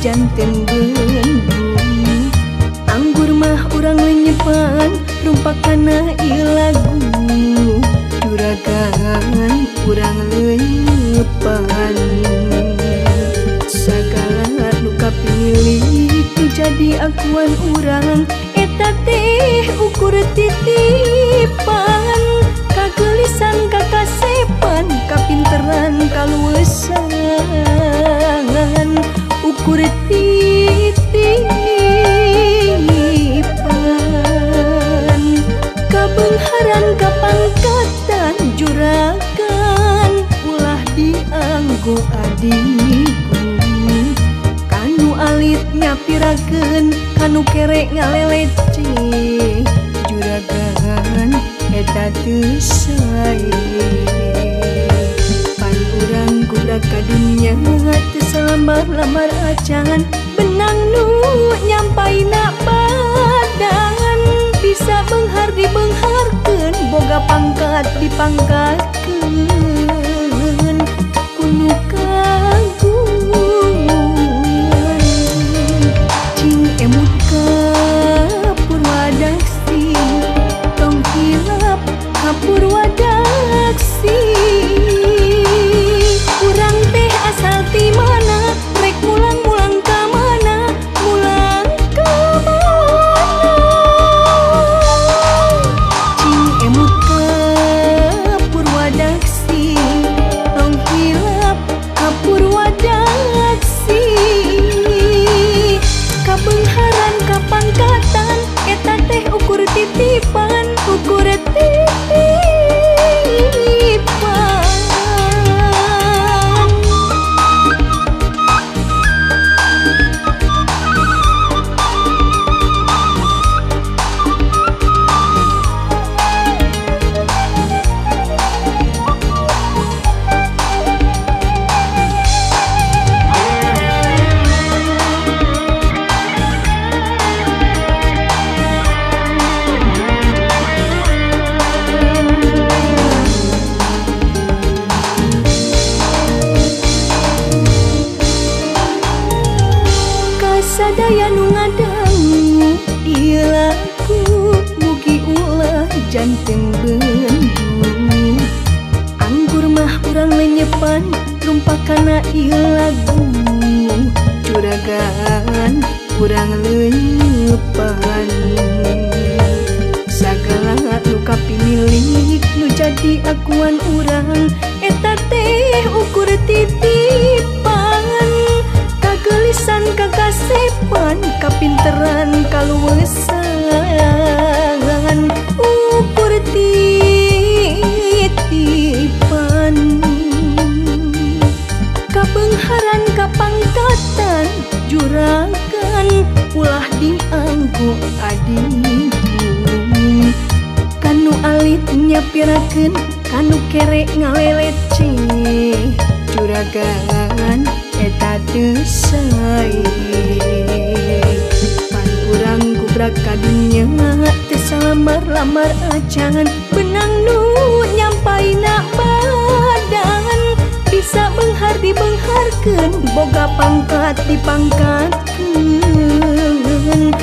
jantan bumi anggur mah orang menyepan rumpak tanah ilagu juragan kurang lepan. Segala luka pilih jadi akuan orang eta teh ukur titipan. Kagelisan kakasep pengharan ka pangkatan juragan ulah dianggo adikku. Kanu alitnya piragen kanu kerek ngaleleci. Juragan eta teu pan urang kudak ka dunya teu salamar-lamar acangan. Benang nu nyampai nak badan bisa menghargai pangkat dipangkat. Ke daya nu ngadang lagu mugi ulah janten bendu anggur mah kurang lenyepan rumpak kana ilagu curagan kurang lenyepan sagala luka pimilik nu jadi akuan urang. Eta teh ukur titik haran kapangkatan juragan ulah dianggo adi kanu alitnya pirakeun kanu kerek ngaleleci. Juragan eta teu pan kurang kubrak kadunya teu salamar lamar acan benang nu nyampai nak bisa menghar dibenharkan boga pangkat dipangkatkeun